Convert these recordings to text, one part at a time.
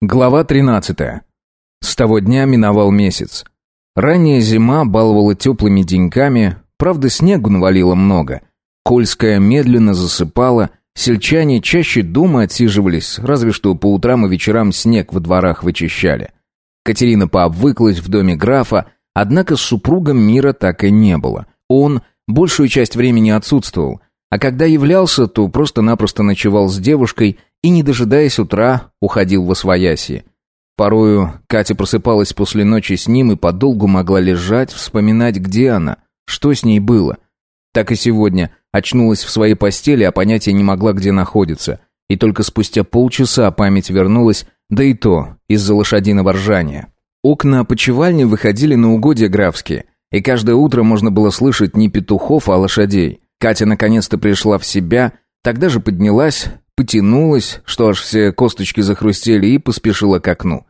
Глава 13. С того дня миновал месяц. Ранняя зима баловала теплыми деньками, правда снегу навалило много. Кольская медленно засыпала, сельчане чаще дома отсиживались, разве что по утрам и вечерам снег во дворах вычищали. Катерина пообвыклась в доме графа, однако с супругом мира так и не было. Он большую часть времени отсутствовал, а когда являлся, то просто-напросто ночевал с девушкой и, не дожидаясь утра, уходил во свояси. Порою Катя просыпалась после ночи с ним и подолгу могла лежать, вспоминать, где она, что с ней было. Так и сегодня очнулась в своей постели, а понятия не могла, где находится. И только спустя полчаса память вернулась, да и то из-за лошадиного ржания. Окна опочивальни выходили на угодья графские, и каждое утро можно было слышать не петухов, а лошадей. Катя наконец-то пришла в себя, тогда же поднялась, потянулась, что аж все косточки захрустели, и поспешила к окну.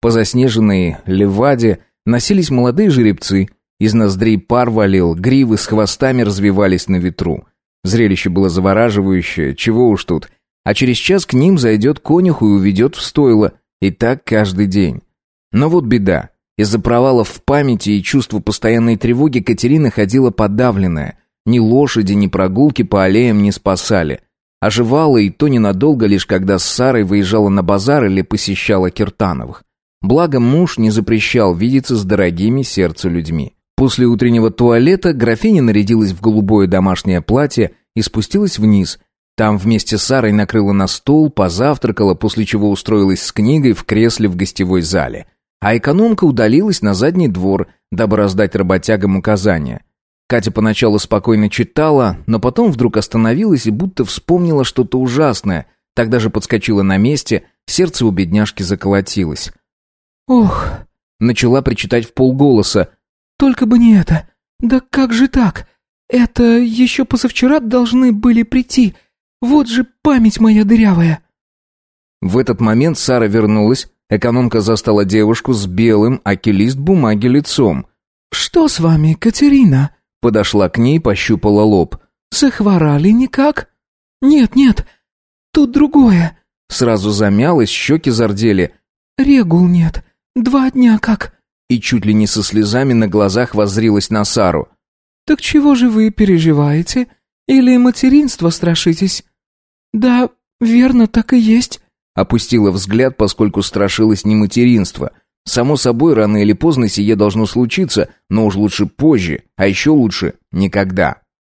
По заснеженной леваде носились молодые жеребцы, из ноздрей пар валил, гривы с хвостами развивались на ветру. Зрелище было завораживающее, чего уж тут. А через час к ним зайдет конюх и уведет в стойло, и так каждый день. Но вот беда. Из-за провалов в памяти и чувства постоянной тревоги Катерина ходила подавленная. Ни лошади, ни прогулки по аллеям не спасали. Оживала и то ненадолго, лишь когда с Сарой выезжала на базар или посещала Киртановых. Благо муж не запрещал видеться с дорогими сердцу людьми. После утреннего туалета графиня нарядилась в голубое домашнее платье и спустилась вниз. Там вместе с Сарой накрыла на стол, позавтракала, после чего устроилась с книгой в кресле в гостевой зале. А экономка удалилась на задний двор, дабы раздать работягам указания. Катя поначалу спокойно читала, но потом вдруг остановилась и будто вспомнила что-то ужасное. Тогда же подскочила на месте, сердце у бедняжки заколотилось. «Ох!» — начала причитать в полголоса. «Только бы не это! Да как же так? Это еще позавчера должны были прийти. Вот же память моя дырявая!» В этот момент Сара вернулась, экономка застала девушку с белым, аки лист бумаги лицом. «Что с вами, Катерина?» Подошла к ней, пощупала лоб. «Захворали никак?» «Нет, нет, тут другое». Сразу замялась, щеки зардели. «Регул нет, два дня как». И чуть ли не со слезами на глазах воззрилась на Сару. «Так чего же вы переживаете? Или материнство страшитесь?» «Да, верно, так и есть». Опустила взгляд, поскольку страшилась не материнства – Само собой, рано или поздно сие должно случиться, но уж лучше позже, а еще лучше никогда.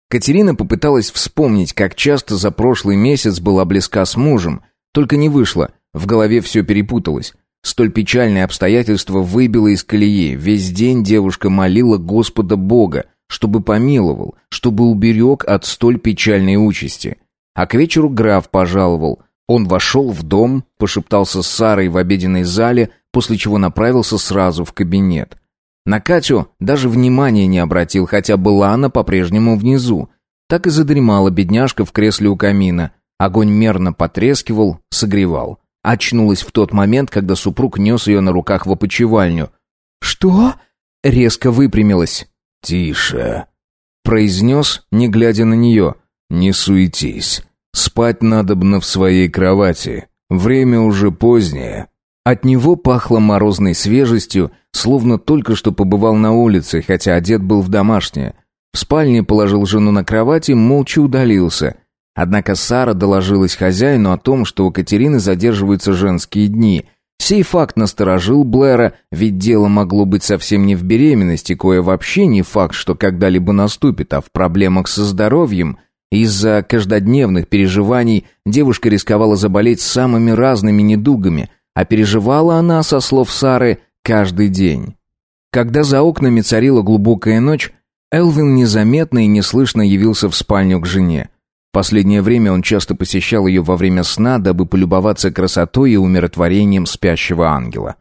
Катерина попыталась вспомнить, как часто за прошлый месяц была близка с мужем, только не вышло, в голове все перепуталось. Столь печальное обстоятельство выбило из колеи. Весь день девушка молила Господа Бога, чтобы помиловал, чтобы уберег от столь печальной участи. А к вечеру граф пожаловал. Он вошел в дом, пошептался с Сарой в обеденной зале, после чего направился сразу в кабинет. На Катю даже внимания не обратил, хотя была она по-прежнему внизу. Так и задремала бедняжка в кресле у камина. Огонь мерно потрескивал, согревал. Очнулась в тот момент, когда супруг нес ее на руках в опочивальню. «Что?» Резко выпрямилась. «Тише», — произнес, не глядя на нее. «Не суетись. Спать надобно в своей кровати. Время уже позднее». От него пахло морозной свежестью, словно только что побывал на улице, хотя одет был в домашнее. В спальне положил жену на кровать и молча удалился. Однако Сара доложилась хозяину о том, что у Катерины задерживаются женские дни. Сей факт насторожил Блэра, ведь дело могло быть совсем не в беременности, кое вообще не факт, что когда-либо наступит, а в проблемах со здоровьем. Из-за каждодневных переживаний девушка рисковала заболеть самыми разными недугами – а переживала она, со слов Сары, каждый день. Когда за окнами царила глубокая ночь, Элвин незаметно и неслышно явился в спальню к жене. Последнее время он часто посещал ее во время сна, дабы полюбоваться красотой и умиротворением спящего ангела.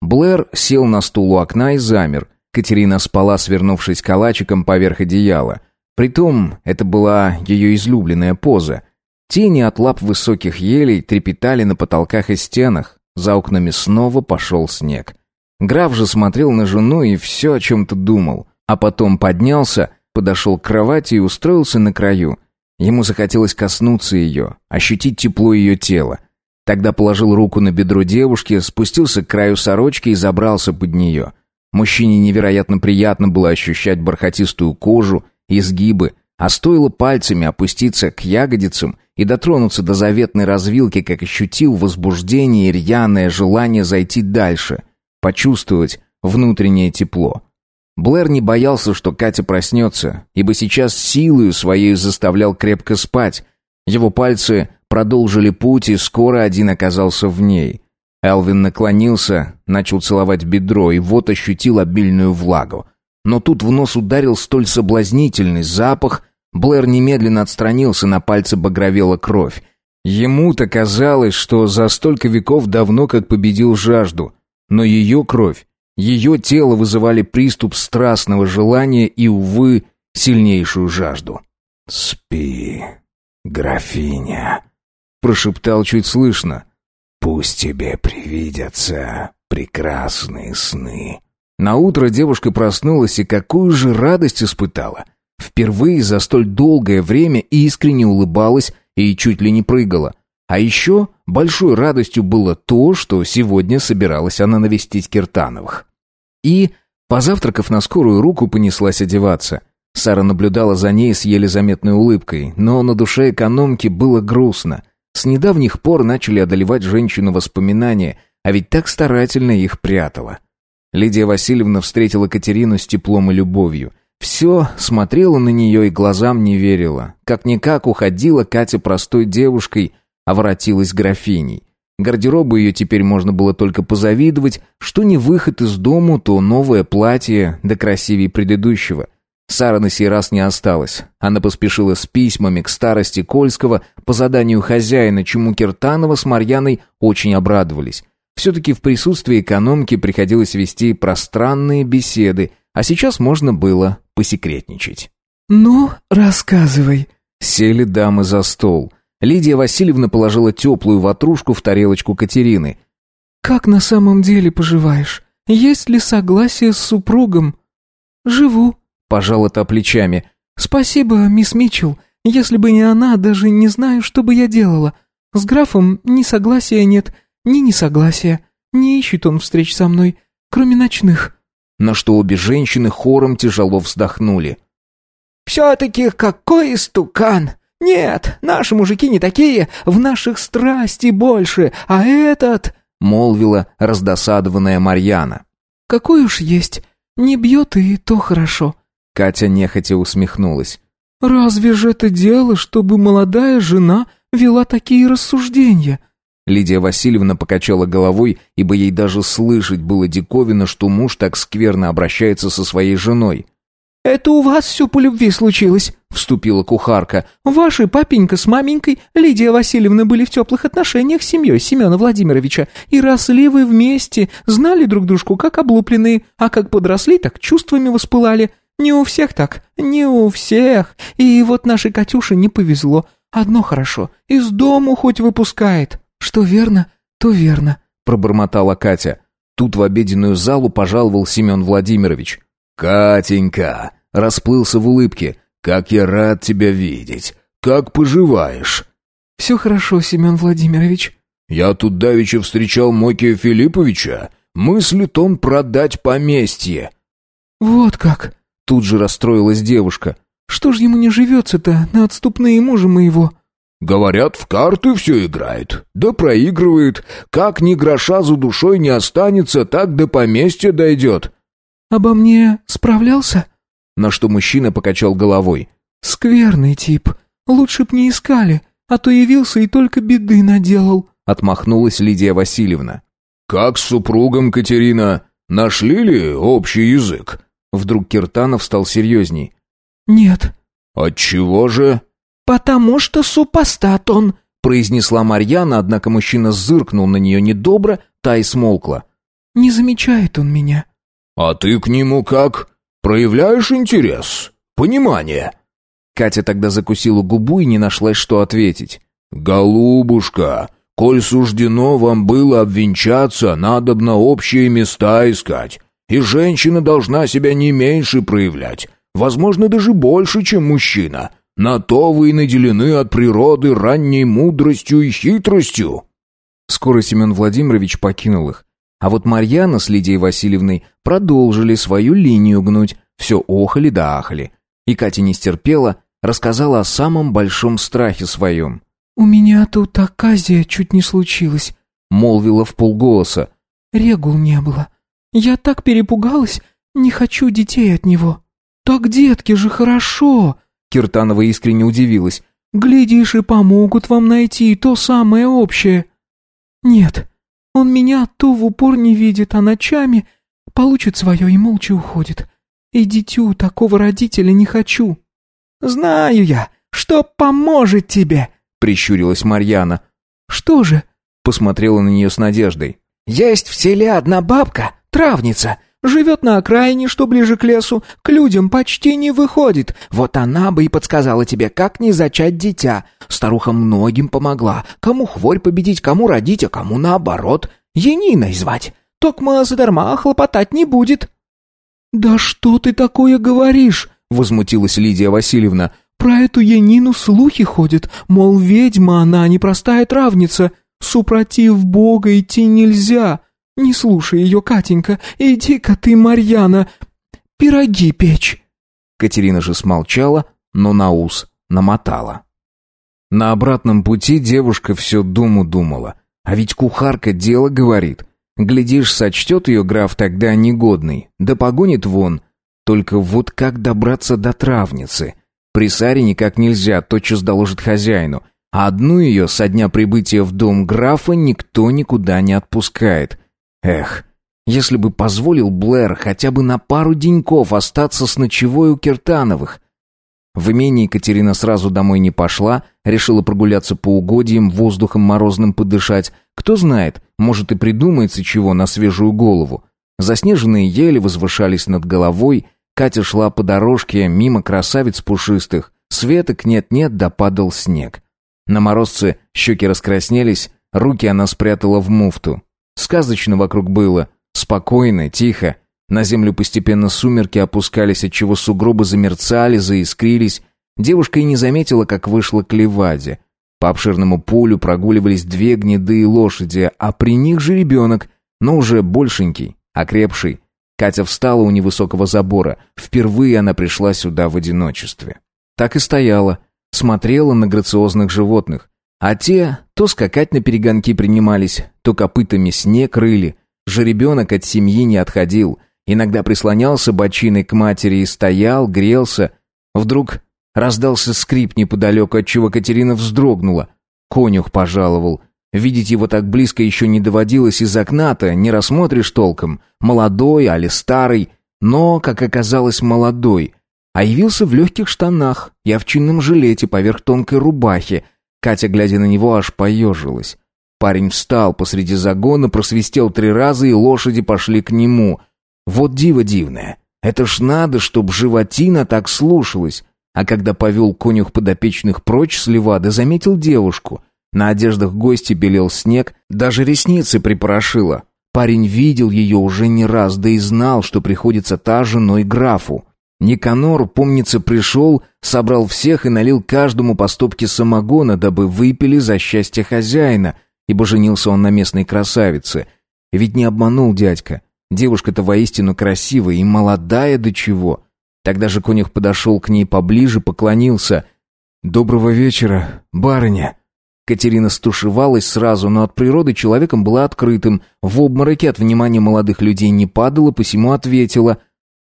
Блэр сел на стул у окна и замер. Катерина спала, свернувшись калачиком поверх одеяла. Притом, это была ее излюбленная поза. Тени от лап высоких елей трепетали на потолках и стенах. За окнами снова пошел снег. Граф же смотрел на жену и все о чем-то думал, а потом поднялся, подошел к кровати и устроился на краю. Ему захотелось коснуться ее, ощутить тепло ее тела. Тогда положил руку на бедро девушки, спустился к краю сорочки и забрался под нее. Мужчине невероятно приятно было ощущать бархатистую кожу, изгибы, а стоило пальцами опуститься к ягодицам и дотронуться до заветной развилки, как ощутил возбуждение и рьяное желание зайти дальше, почувствовать внутреннее тепло. Блэр не боялся, что Катя проснется, ибо сейчас силою своей заставлял крепко спать. Его пальцы продолжили путь, и скоро один оказался в ней. Элвин наклонился, начал целовать бедро, и вот ощутил обильную влагу. Но тут в нос ударил столь соблазнительный запах, Блэр немедленно отстранился, на пальце багровела кровь. Ему-то казалось, что за столько веков давно как победил жажду, но ее кровь, ее тело вызывали приступ страстного желания и, увы, сильнейшую жажду. «Спи, графиня», — прошептал чуть слышно. Пусть тебе привидятся прекрасные сны. На утро девушка проснулась и какую же радость испытала. Впервые за столь долгое время искренне улыбалась и чуть ли не прыгала. А еще большой радостью было то, что сегодня собиралась она навестить Киртановых. И, позавтракав на скорую руку, понеслась одеваться. Сара наблюдала за ней с еле заметной улыбкой, но на душе экономки было грустно. С недавних пор начали одолевать женщину воспоминания, а ведь так старательно их прятала. Лидия Васильевна встретила Катерину с теплом и любовью. Все смотрела на нее и глазам не верила. Как-никак уходила Катя простой девушкой, а воротилась графиней. Гардеробу ее теперь можно было только позавидовать, что не выход из дому, то новое платье, да красивее предыдущего – Сара на сей раз не осталась. Она поспешила с письмами к старости Кольского по заданию хозяина, чему Киртанова с Марьяной очень обрадовались. Все-таки в присутствии экономки приходилось вести пространные беседы, а сейчас можно было посекретничать. «Ну, рассказывай». Сели дамы за стол. Лидия Васильевна положила теплую ватрушку в тарелочку Катерины. «Как на самом деле поживаешь? Есть ли согласие с супругом?» «Живу», Пожала та плечами. «Спасибо, мисс Митчелл. Если бы не она, даже не знаю, что бы я делала. С графом ни согласия нет, ни несогласия. Не ищет он встреч со мной, кроме ночных». На что обе женщины хором тяжело вздохнули. «Все-таки какой истукан! Нет, наши мужики не такие, в наших страсти больше, а этот...» — молвила раздосадованная Марьяна. «Какой уж есть, не бьет и то хорошо. Катя нехотя усмехнулась. «Разве же это дело, чтобы молодая жена вела такие рассуждения?» Лидия Васильевна покачала головой, ибо ей даже слышать было диковина, что муж так скверно обращается со своей женой. «Это у вас все по любви случилось», — вступила кухарка. «Ваши папенька с маменькой Лидия Васильевна были в теплых отношениях с семьей Семена Владимировича, и росли вы вместе, знали друг дружку как облупленные, а как подросли, так чувствами воспылали. Не у всех так, не у всех. И вот нашей Катюше не повезло. Одно хорошо, из дому хоть выпускает. Что верно, то верно», — пробормотала Катя. Тут в обеденную залу пожаловал Семен Владимирович. «Катенька!» — расплылся в улыбке. «Как я рад тебя видеть! Как поживаешь?» «Все хорошо, Семен Владимирович». «Я тут давеча встречал Мокия Филипповича. Мыслит он продать поместье». «Вот как!» Тут же расстроилась девушка. «Что ж ему не живется-то на отступные мужа моего?» «Говорят, в карты все играет, да проигрывает. Как ни гроша за душой не останется, так до поместья дойдет». «Обо мне справлялся?» На что мужчина покачал головой. «Скверный тип. Лучше б не искали, а то явился и только беды наделал», отмахнулась Лидия Васильевна. «Как с супругом, Катерина? Нашли ли общий язык?» Вдруг Киртанов стал серьезней. «Нет». «Отчего же?» «Потому что супостат он», произнесла Марьяна, однако мужчина зыркнул на нее недобро, та и смолкла. «Не замечает он меня». «А ты к нему как? Проявляешь интерес? Понимание?» Катя тогда закусила губу и не нашлась, что ответить. «Голубушка, коль суждено вам было обвенчаться, надобно общие места искать. И женщина должна себя не меньше проявлять, возможно, даже больше, чем мужчина. На то вы и наделены от природы ранней мудростью и хитростью». Скоро Семен Владимирович покинул их. А вот Марьяна с Лидией Васильевной продолжили свою линию гнуть, все охали да ахали. И Катя не стерпела, рассказала о самом большом страхе своем. «У меня тут оказия чуть не случилась», — молвила в полголоса. «Регул не было. Я так перепугалась, не хочу детей от него». «Так детки же хорошо!» Киртанова искренне удивилась. «Глядишь, и помогут вам найти то самое общее». «Нет, он меня то в упор не видит, а ночами получит свое и молча уходит. И дитю такого родителя не хочу». «Знаю я, что поможет тебе», — прищурилась Марьяна. «Что же?» — посмотрела на нее с надеждой. «Есть в селе одна бабка, травница, Живет на окраине, что ближе к лесу, к людям почти не выходит. Вот она бы и подсказала тебе, как не зачать дитя. Старуха многим помогла. Кому хворь победить, кому родить, а кому наоборот. Ениной звать. Токма задарма хлопотать не будет». «Да что ты такое говоришь?» — возмутилась Лидия Васильевна. «Про эту Янину слухи ходят, мол, ведьма она, непростая травница. Супротив Бога идти нельзя. «Не слушай ее, Катенька, иди-ка ты, Марьяна, пироги печь!» Катерина же смолчала, но на ус намотала. На обратном пути девушка все думу думала. А ведь кухарка дело говорит. Глядишь, сочтет ее граф тогда негодный, да погонит вон. Только вот как добраться до травницы? При Саре никак нельзя, тотчас доложит хозяину. А одну ее со дня прибытия в дом графа никто никуда не отпускает. Эх, если бы позволил Блэр хотя бы на пару деньков остаться с ночевой у Киртановых. В имении Екатерина сразу домой не пошла, решила прогуляться по угодьям, воздухом морозным подышать. Кто знает, может и придумается чего на свежую голову. Заснеженные ели возвышались над головой, Катя шла по дорожке мимо красавиц пушистых. Светок нет-нет, да падал снег. На морозце щеки раскраснелись, руки она спрятала в муфту. Сказочно вокруг было. Спокойно, тихо. На землю постепенно сумерки опускались, отчего сугробы замерцали, заискрились. Девушка и не заметила, как вышла к леваде. По обширному полю прогуливались две гнедые лошади, а при них же ребенок, но уже большенький, окрепший. Катя встала у невысокого забора. Впервые она пришла сюда в одиночестве. Так и стояла, смотрела на грациозных животных. А те то скакать на перегонки принимались, то копытами снег рыли. Жеребенок от семьи не отходил. Иногда прислонялся бочиной к матери и стоял, грелся. Вдруг раздался скрип неподалеку, отчего Катерина вздрогнула. Конюх пожаловал. Видеть его так близко еще не доводилось из окна-то, не рассмотришь толком. Молодой, али старый. Но, как оказалось, молодой. А явился в легких штанах и овчинном жилете поверх тонкой рубахи, Катя, глядя на него, аж поежилась. Парень встал посреди загона, просвистел три раза, и лошади пошли к нему. Вот диво дивное. Это ж надо, чтоб животина так слушалась. А когда повел конюх подопечных прочь с левады, заметил девушку. На одеждах гости белел снег, даже ресницы припорошило. Парень видел ее уже не раз, да и знал, что приходится та женой графу. Никанор, помнится, пришел, собрал всех и налил каждому по стопке самогона, дабы выпили за счастье хозяина, ибо женился он на местной красавице. Ведь не обманул дядька. Девушка-то воистину красивая и молодая до чего. Тогда же конюх подошел к ней поближе, поклонился. «Доброго вечера, барыня!» Катерина стушевалась сразу, но от природы человеком была открытым. В обмороке от внимания молодых людей не падала, посему ответила.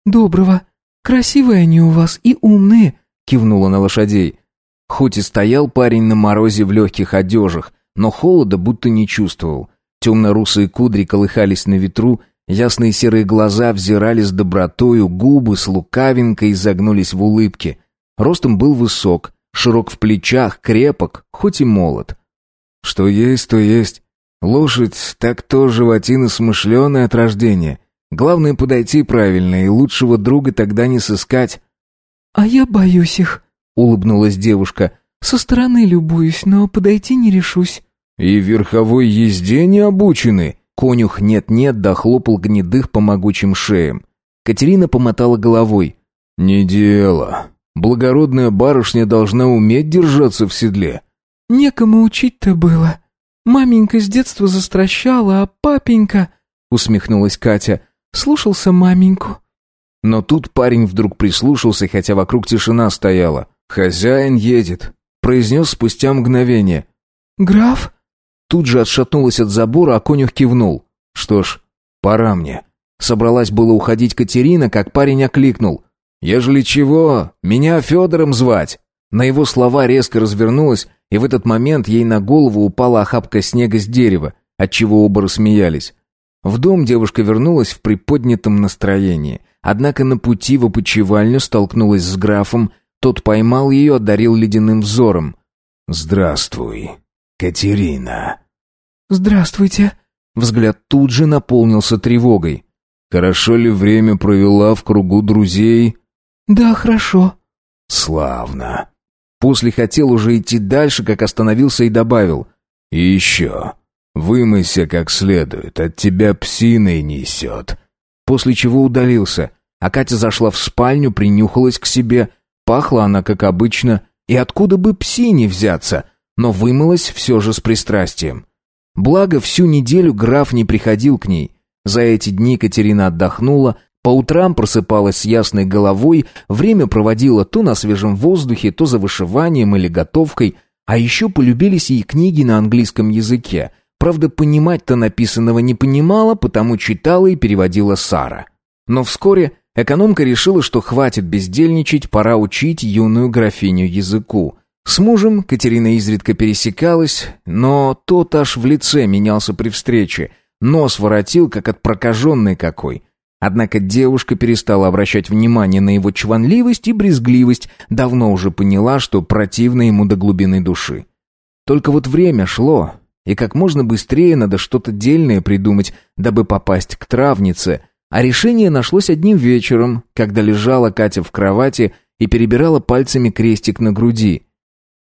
«Доброго!» «Красивые они у вас и умные», — кивнула на лошадей. Хоть и стоял парень на морозе в легких одежах, но холода будто не чувствовал. Темно-русые кудри колыхались на ветру, ясные серые глаза взирали с добротою, губы с лукавинкой загнулись в улыбке. Ростом был высок, широк в плечах, крепок, хоть и молод. «Что есть, то есть. Лошадь так то животина смышленая от рождения. Главное подойти правильно, и лучшего друга тогда не сыскать. «А я боюсь их», — улыбнулась девушка. «Со стороны любуюсь, но подойти не решусь». «И верховой езде не обучены?» Конюх нет-нет дохлопал гнедых по могучим шеям. Катерина помотала головой. «Не дело. Благородная барышня должна уметь держаться в седле». «Некому учить-то было». Маменька с детства застращала, а папенька...» усмехнулась Катя. «Слушался маменьку». Но тут парень вдруг прислушался, хотя вокруг тишина стояла. «Хозяин едет», — произнес спустя мгновение. «Граф?» Тут же отшатнулась от забора, а конюх кивнул. «Что ж, пора мне». Собралась было уходить Катерина, как парень окликнул. «Ежели чего, меня Федором звать». На его слова резко развернулась, и в этот момент ей на голову упала охапка снега с дерева, отчего оба рассмеялись. В дом девушка вернулась в приподнятом настроении, однако на пути в опочивальню столкнулась с графом, тот поймал ее, одарил ледяным взором. «Здравствуй, Катерина». «Здравствуйте». Взгляд тут же наполнился тревогой. «Хорошо ли время провела в кругу друзей?» «Да, хорошо». «Славно». После хотел уже идти дальше, как остановился и добавил. «И еще. Вымойся как следует, от тебя псиной несет». После чего удалился, а Катя зашла в спальню, принюхалась к себе. Пахла она, как обычно, и откуда бы псине взяться, но вымылась все же с пристрастием. Благо, всю неделю граф не приходил к ней. За эти дни Катерина отдохнула, по утрам просыпалась с ясной головой, время проводила то на свежем воздухе, то за вышиванием или готовкой, а еще полюбились ей книги на английском языке — Правда, понимать-то написанного не понимала, потому читала и переводила Сара. Но вскоре экономка решила, что хватит бездельничать, пора учить юную графиню языку. С мужем Катерина изредка пересекалась, но тот аж в лице менялся при встрече. Нос воротил, как от прокаженной какой. Однако девушка перестала обращать внимание на его чванливость и брезгливость, давно уже поняла, что противно ему до глубины души. Только вот время шло, и как можно быстрее надо что-то дельное придумать, дабы попасть к травнице. А решение нашлось одним вечером, когда лежала Катя в кровати и перебирала пальцами крестик на груди.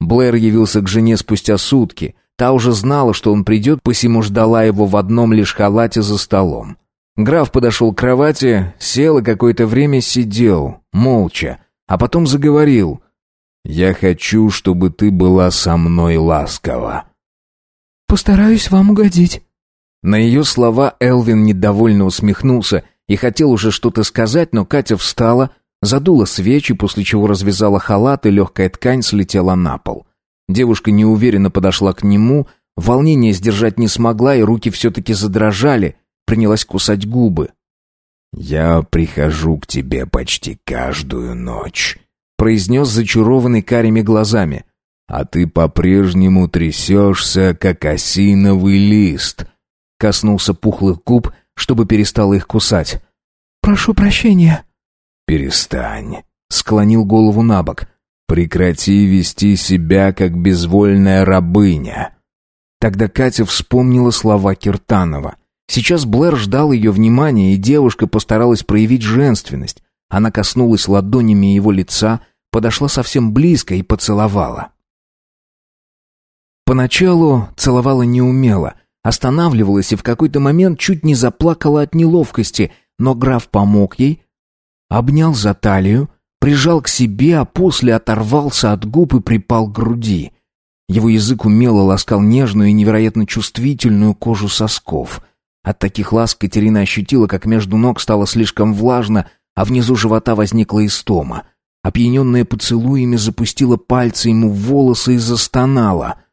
Блэр явился к жене спустя сутки. Та уже знала, что он придет, посему ждала его в одном лишь халате за столом. Граф подошел к кровати, сел и какое-то время сидел, молча, а потом заговорил. «Я хочу, чтобы ты была со мной ласкова». «Постараюсь вам угодить». На ее слова Элвин недовольно усмехнулся и хотел уже что-то сказать, но Катя встала, задула свечи, после чего развязала халат, и легкая ткань слетела на пол. Девушка неуверенно подошла к нему, волнение сдержать не смогла, и руки все-таки задрожали, принялась кусать губы. «Я прихожу к тебе почти каждую ночь», — произнес зачарованный карими глазами а ты по-прежнему трясешься, как осиновый лист». Коснулся пухлых губ, чтобы перестал их кусать. «Прошу прощения». «Перестань», — склонил голову на бок. «Прекрати вести себя, как безвольная рабыня». Тогда Катя вспомнила слова Киртанова. Сейчас Блэр ждал ее внимания, и девушка постаралась проявить женственность. Она коснулась ладонями его лица, подошла совсем близко и поцеловала. Поначалу целовала неумело, останавливалась и в какой-то момент чуть не заплакала от неловкости, но граф помог ей, обнял за талию, прижал к себе, а после оторвался от губ и припал к груди. Его язык умело ласкал нежную и невероятно чувствительную кожу сосков. От таких ласк Катерина ощутила, как между ног стало слишком влажно, а внизу живота возникла истома. Опьяненная поцелуями запустила пальцы ему в волосы и застонала —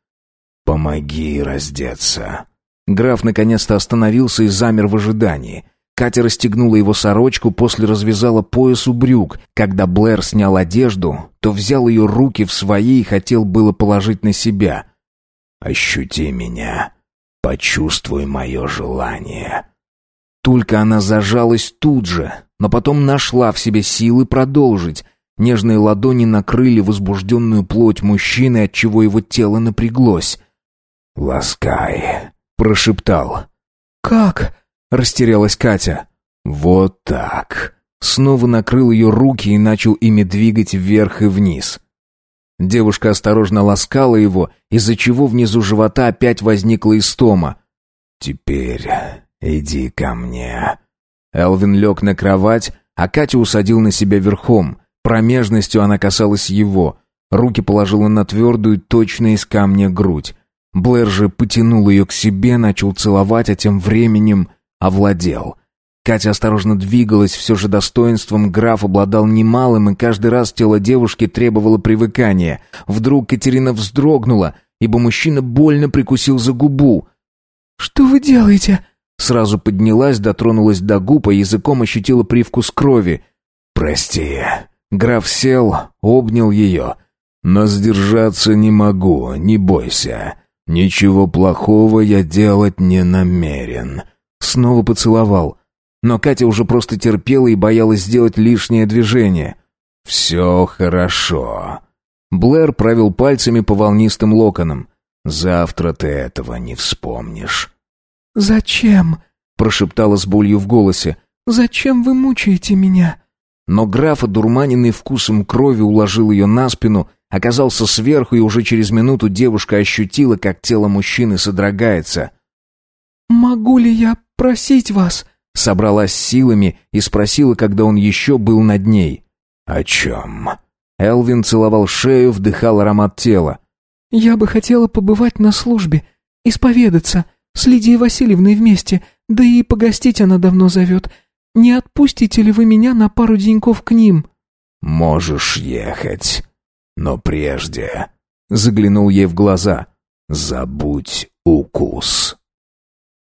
«Помоги раздеться». Граф наконец-то остановился и замер в ожидании. Катя расстегнула его сорочку, после развязала пояс у брюк. Когда Блэр снял одежду, то взял ее руки в свои и хотел было положить на себя. «Ощути меня. Почувствуй мое желание». Только она зажалась тут же, но потом нашла в себе силы продолжить. Нежные ладони накрыли возбужденную плоть мужчины, отчего его тело напряглось. «Ласкай», — прошептал. «Как?» — растерялась Катя. «Вот так». Снова накрыл ее руки и начал ими двигать вверх и вниз. Девушка осторожно ласкала его, из-за чего внизу живота опять возникла истома. «Теперь иди ко мне». Элвин лег на кровать, а Катя усадил на себя верхом. Промежностью она касалась его. Руки положила на твердую, точно из камня грудь. Блэр же потянул ее к себе, начал целовать, а тем временем овладел. Катя осторожно двигалась, все же достоинством граф обладал немалым, и каждый раз тело девушки требовало привыкания. Вдруг Катерина вздрогнула, ибо мужчина больно прикусил за губу. «Что вы делаете?» Сразу поднялась, дотронулась до губ, а языком ощутила привкус крови. «Прости». Граф сел, обнял ее. «Но сдержаться не могу, не бойся. Ничего плохого я делать не намерен». Снова поцеловал. Но Катя уже просто терпела и боялась сделать лишнее движение. «Все хорошо». Блэр провел пальцами по волнистым локонам. «Завтра ты этого не вспомнишь». «Зачем?» — прошептала с болью в голосе. «Зачем вы мучаете меня?» Но граф, одурманенный вкусом крови, уложил ее на спину, оказался сверху, и уже через минуту девушка ощутила, как тело мужчины содрогается. «Могу ли я просить вас?» Собралась силами и спросила, когда он еще был над ней. «О чем?» Элвин целовал шею, вдыхал аромат тела. «Я бы хотела побывать на службе, исповедаться, с Лидией Васильевной вместе, да и погостить она давно зовет. Не отпустите ли вы меня на пару деньков к ним?» «Можешь ехать, но прежде...» Заглянул ей в глаза. «Забудь укус».